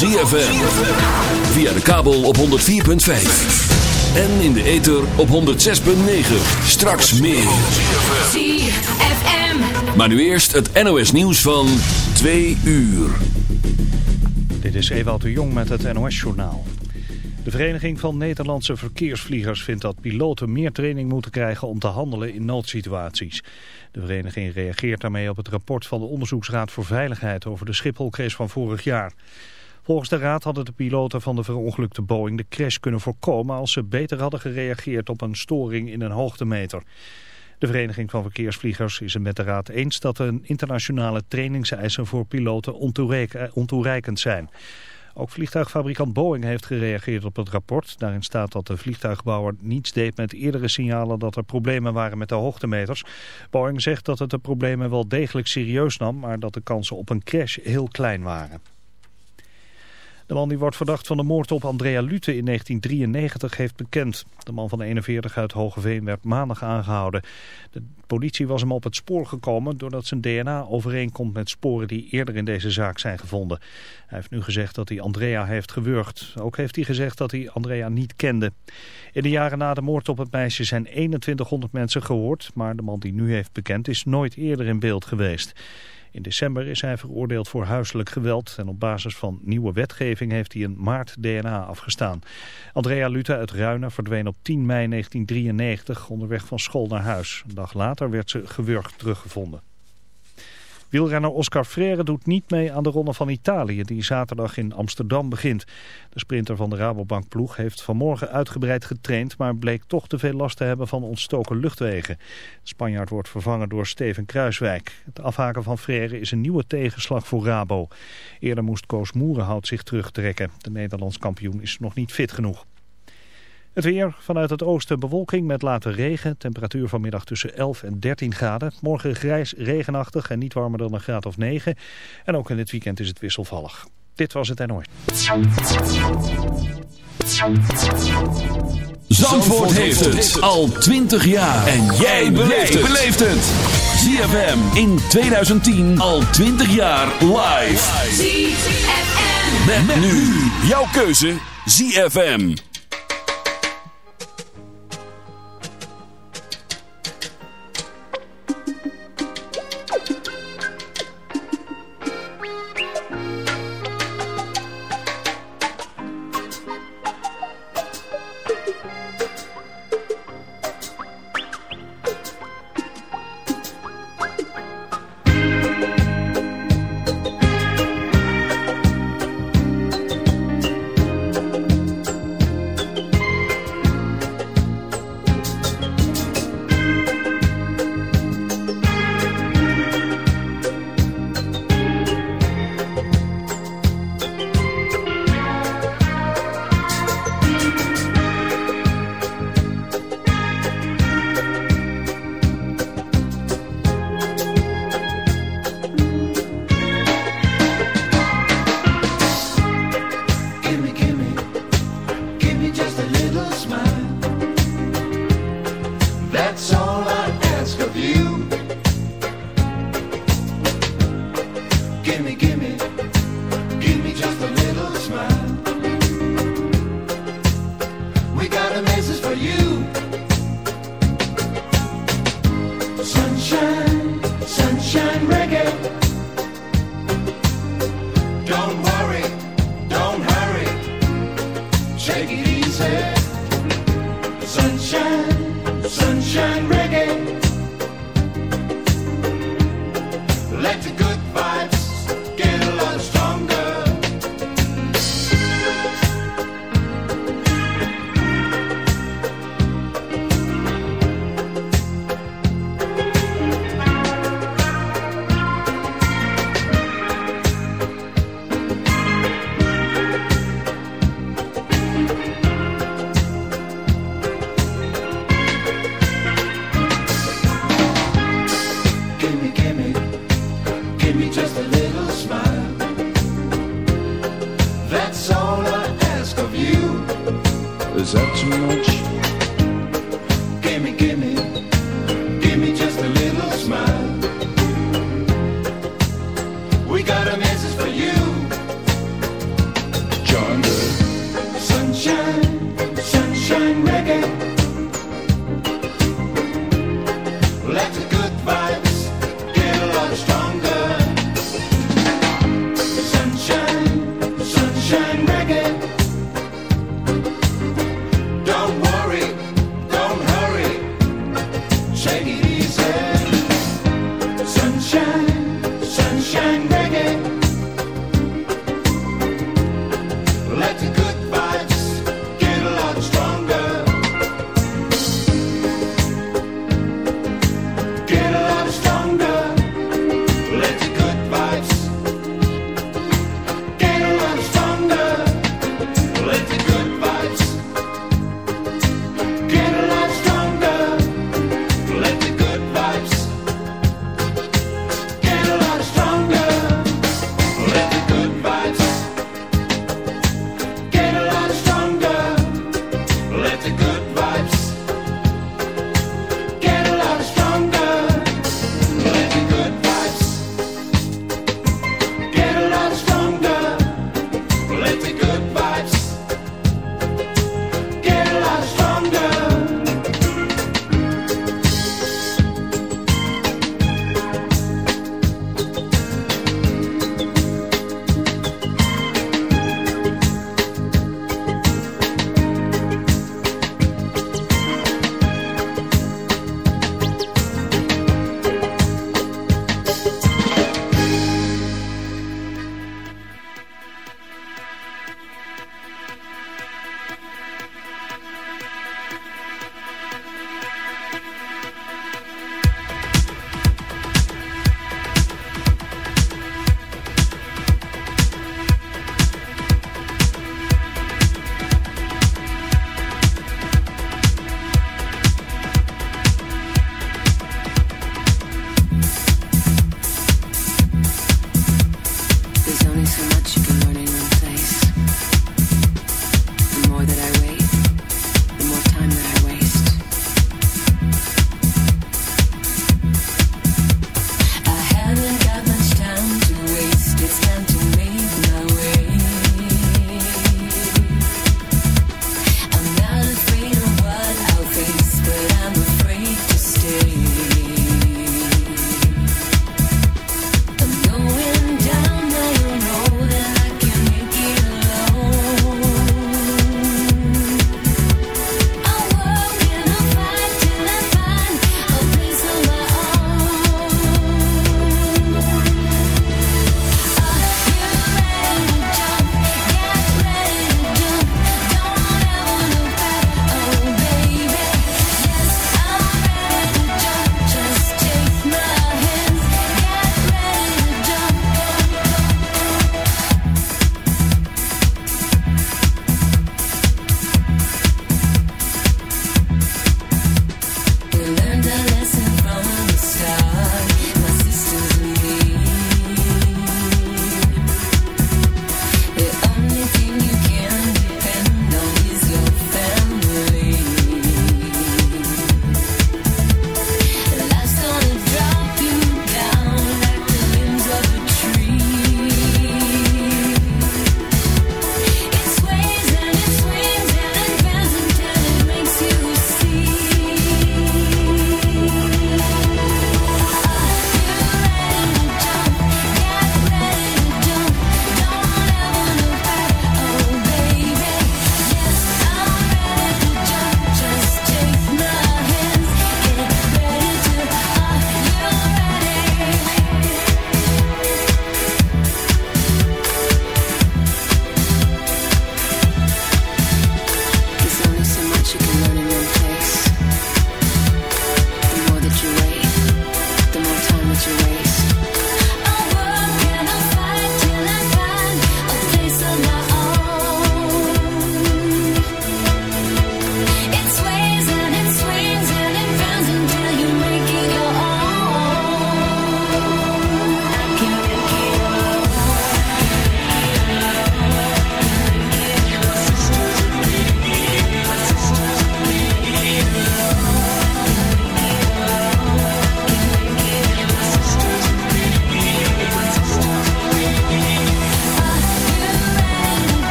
ZFM. Via de kabel op 104.5. En in de ether op 106.9. Straks meer. ZFM. Maar nu eerst het NOS nieuws van 2 uur. Dit is Ewout de Jong met het NOS-journaal. De Vereniging van Nederlandse Verkeersvliegers vindt dat piloten meer training moeten krijgen om te handelen in noodsituaties. De vereniging reageert daarmee op het rapport van de Onderzoeksraad voor Veiligheid over de Schipholcrash van vorig jaar. Volgens de raad hadden de piloten van de verongelukte Boeing de crash kunnen voorkomen als ze beter hadden gereageerd op een storing in een hoogtemeter. De Vereniging van Verkeersvliegers is het met de Raad eens dat er internationale trainingseisen voor piloten ontoerek- ontoereikend zijn. Ook vliegtuigfabrikant Boeing heeft gereageerd op het rapport. Daarin staat dat de vliegtuigbouwer niets deed met eerdere signalen dat er problemen waren met de hoogtemeters. Boeing zegt dat het de problemen wel degelijk serieus nam, maar dat de kansen op een crash heel klein waren. De man die wordt verdacht van de moord op Andrea Lute in 1993 heeft bekend. De man van 41 uit Hogeveen werd maandag aangehouden. De politie was hem op het spoor gekomen doordat zijn DNA overeenkomt met sporen die eerder in deze zaak zijn gevonden. Hij heeft nu gezegd dat hij Andrea heeft gewurgd. Ook heeft hij gezegd dat hij Andrea niet kende. In de jaren na de moord op het meisje zijn 2100 mensen gehoord, maar de man die nu heeft bekend is nooit eerder in beeld geweest. In december is hij veroordeeld voor huiselijk geweld en op basis van nieuwe wetgeving heeft hij een maart DNA afgestaan. Andrea Lute uit Ruinen verdween op 10 mei 1993 onderweg van school naar huis. Een dag later werd ze gewurgd teruggevonden. Wielrenner Oscar Freire doet niet mee aan de Ronde van Italië die zaterdag in Amsterdam begint. De sprinter van de Rabobank ploeg heeft vanmorgen uitgebreid getraind, maar bleek toch te veel last te hebben van ontstoken luchtwegen. De Spanjaard wordt vervangen door Steven Kruiswijk. Het afhaken van Freire is een nieuwe tegenslag voor Rabo. Eerder moest Koos Moerenhout zich terugtrekken. De Nederlands kampioen is nog niet fit genoeg. Het weer vanuit het oosten bewolking met later regen. Temperatuur vanmiddag tussen 11 en 13 graden. Morgen grijs, regenachtig en niet warmer dan een graad of 9. En ook in het weekend is het wisselvallig. Dit was het NOS. Zandvoort heeft het al 20 jaar. En jij beleeft het. ZFM in 2010 al 20 jaar live. ZFM. Met, nu jouw keuze ZFM.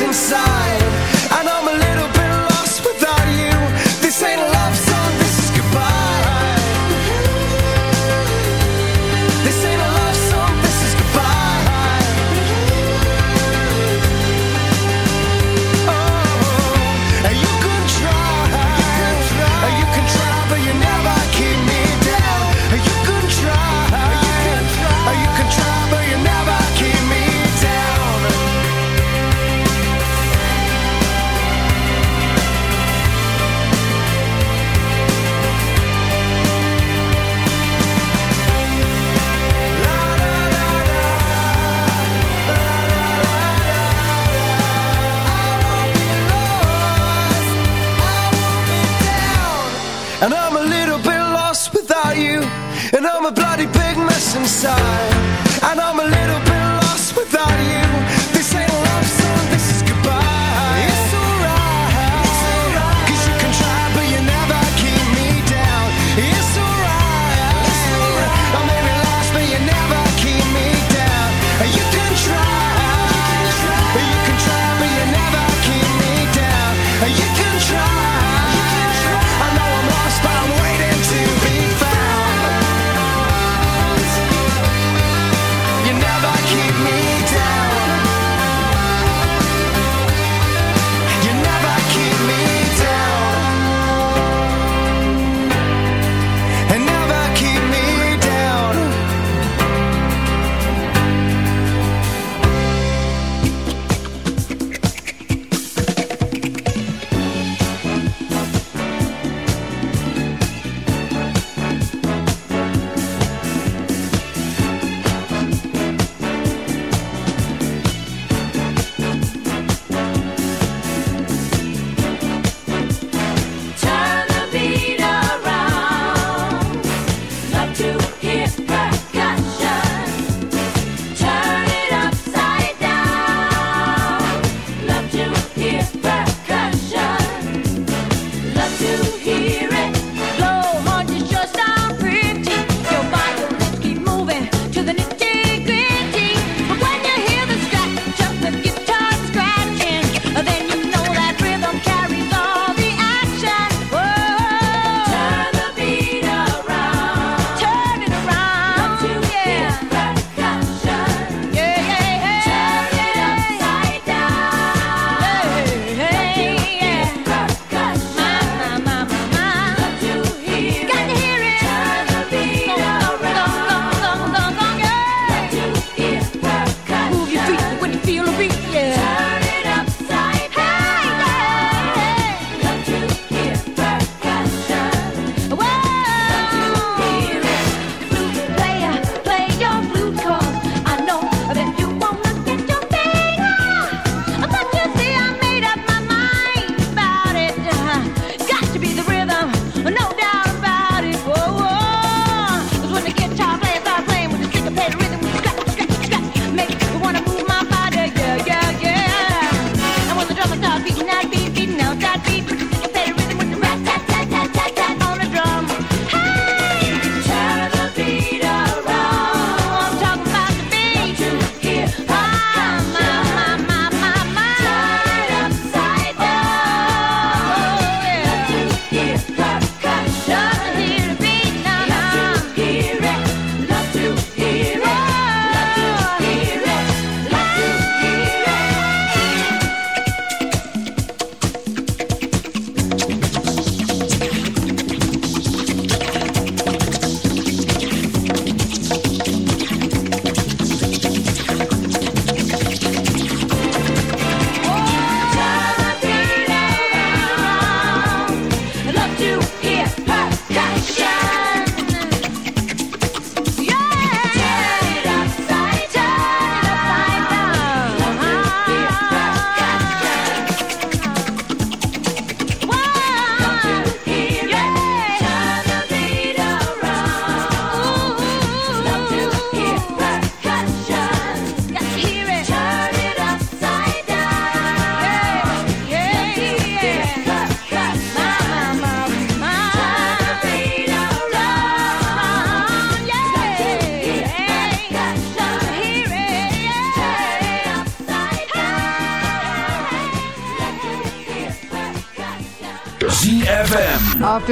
Inside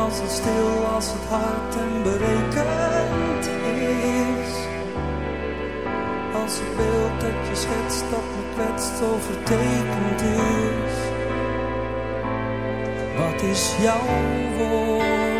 Als het stil, als het hard en berekend is. Als het beeld dat je schetst, dat me kwetst, overtekend is. Wat is jouw woord?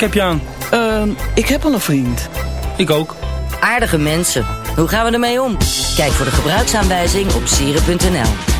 Ik heb je aan? Ehm, ik heb al een vriend. Ik ook. Aardige mensen. Hoe gaan we ermee om? Kijk voor de gebruiksaanwijzing op sieren.nl.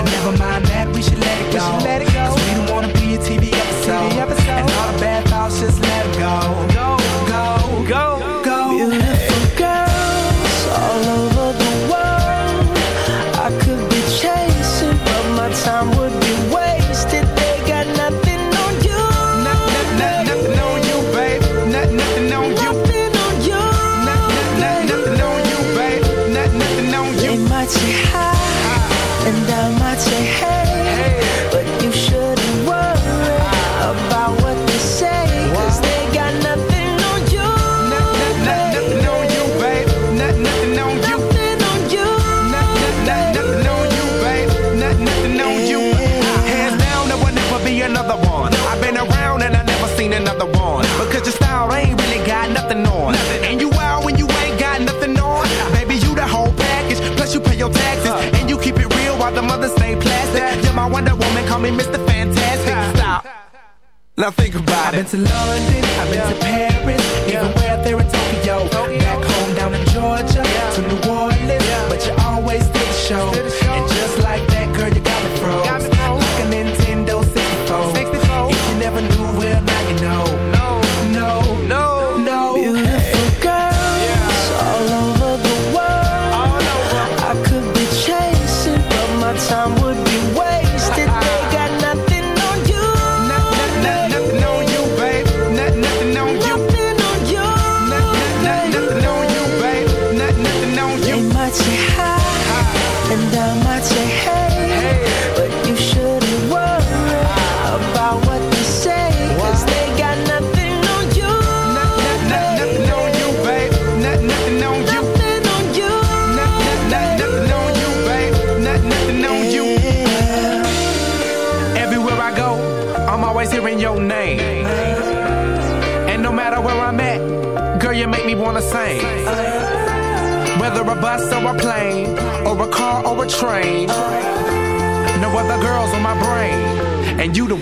But never mind that, we should let it go. Cause we don't wanna be a TV episode. And all the bad thoughts, just let it go. Go, go, go, been to London, I've been to Paris,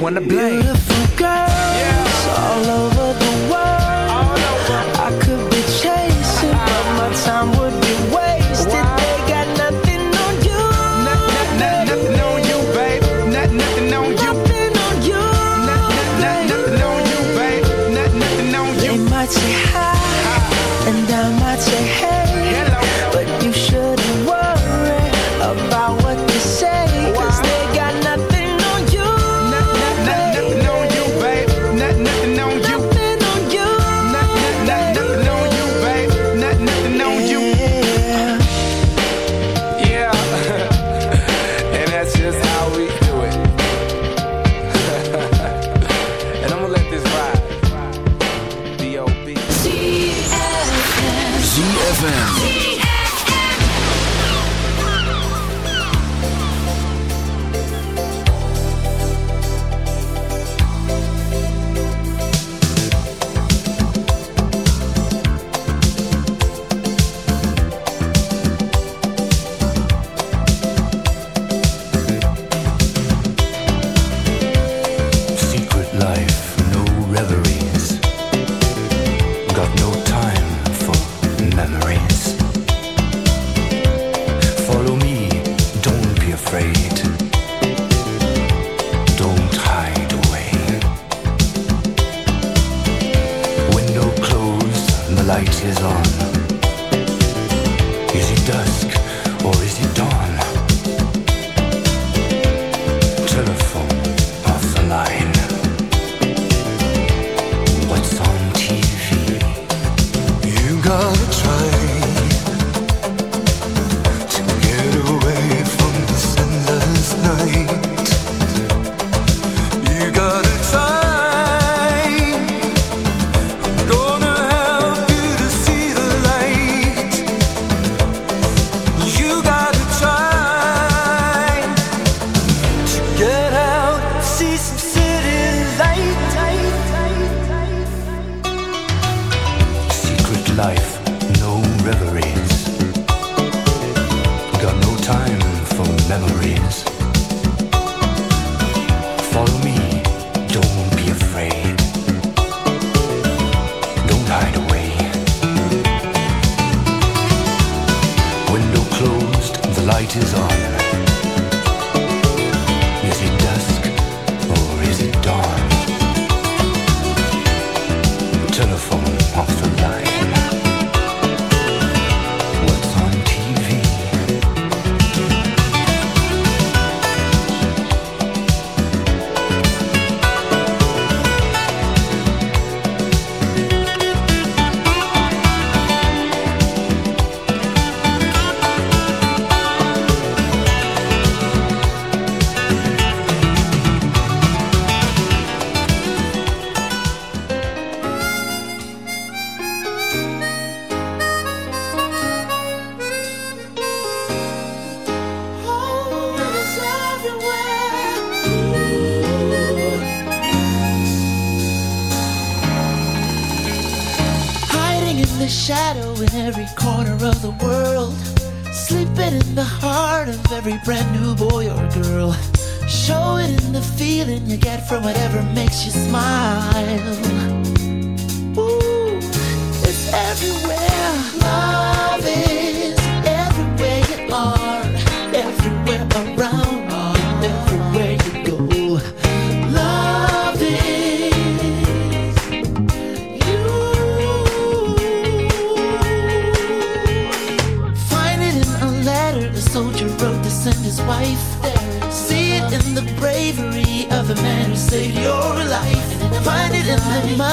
wanna play.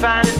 find it.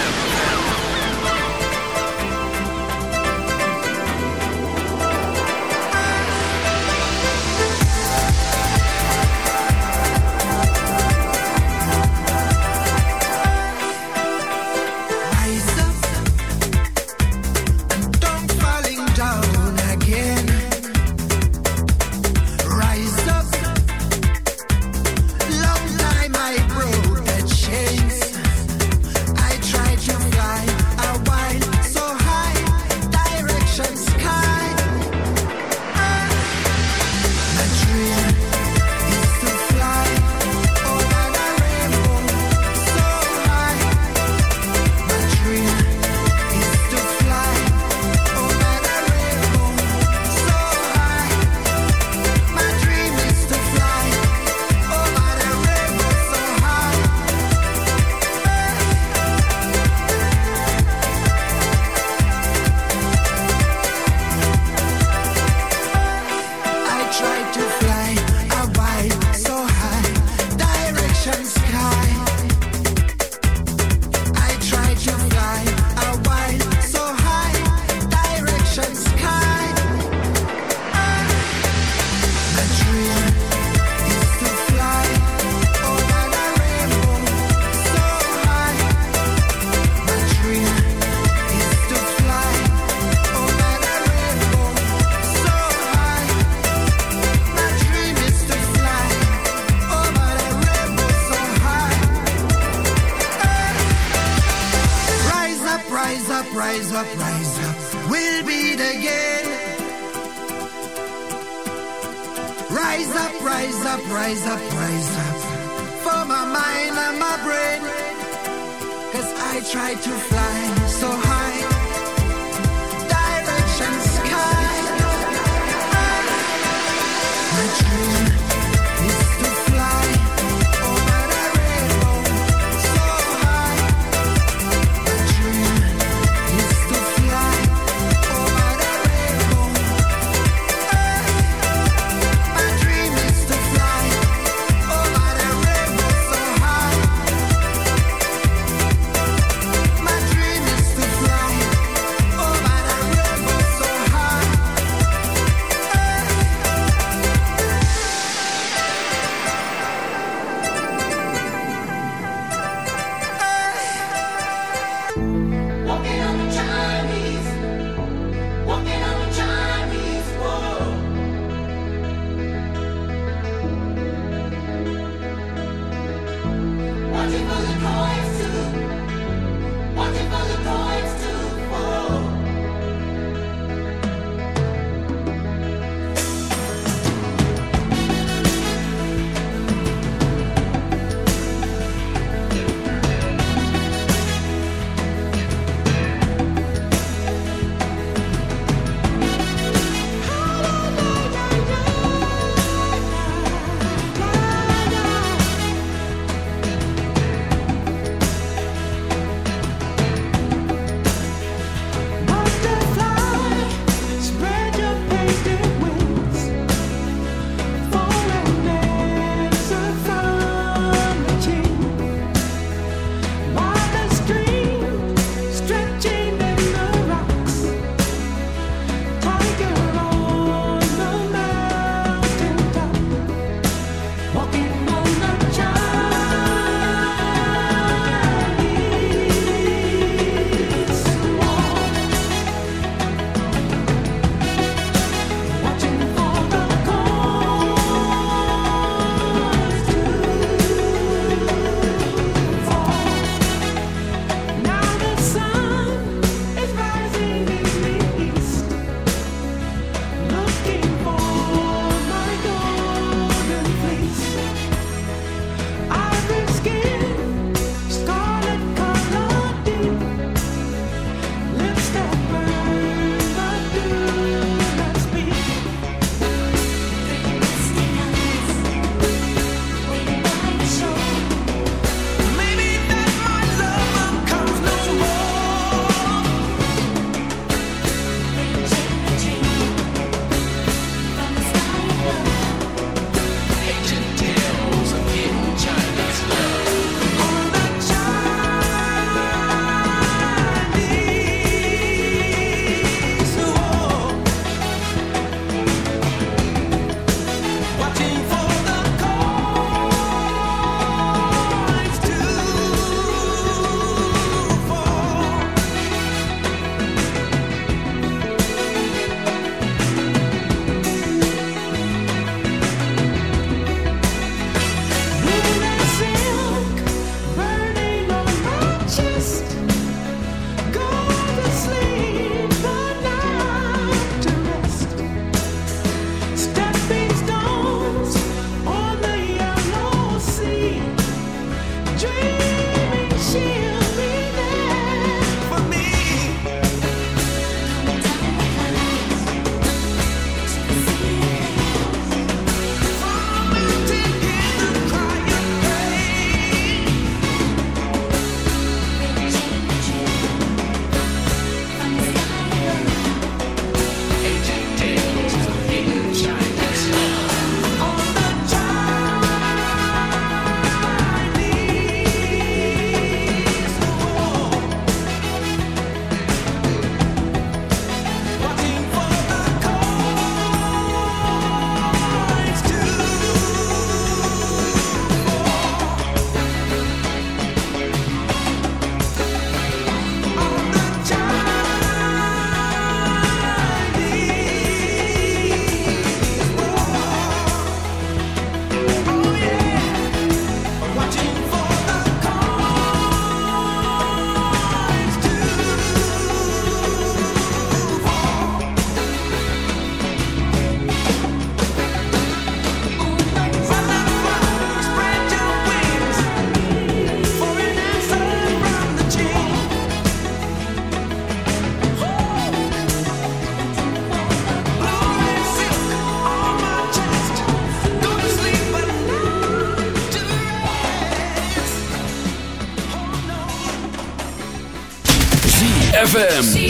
ZFM.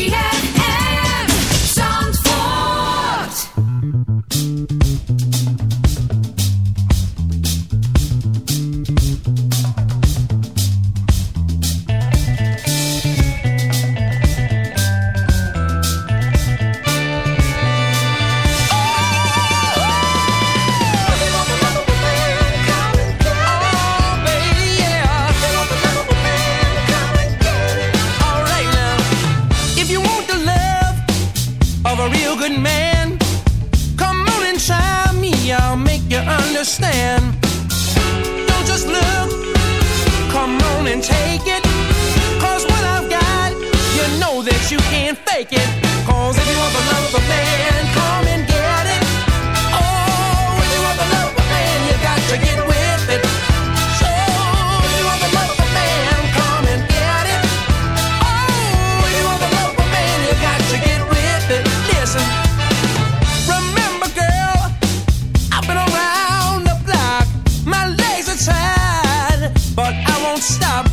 stop.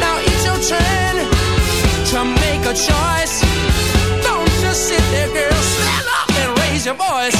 Now it's your turn to make a choice. Don't just sit there, girl. Stand up and raise your voice.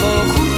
was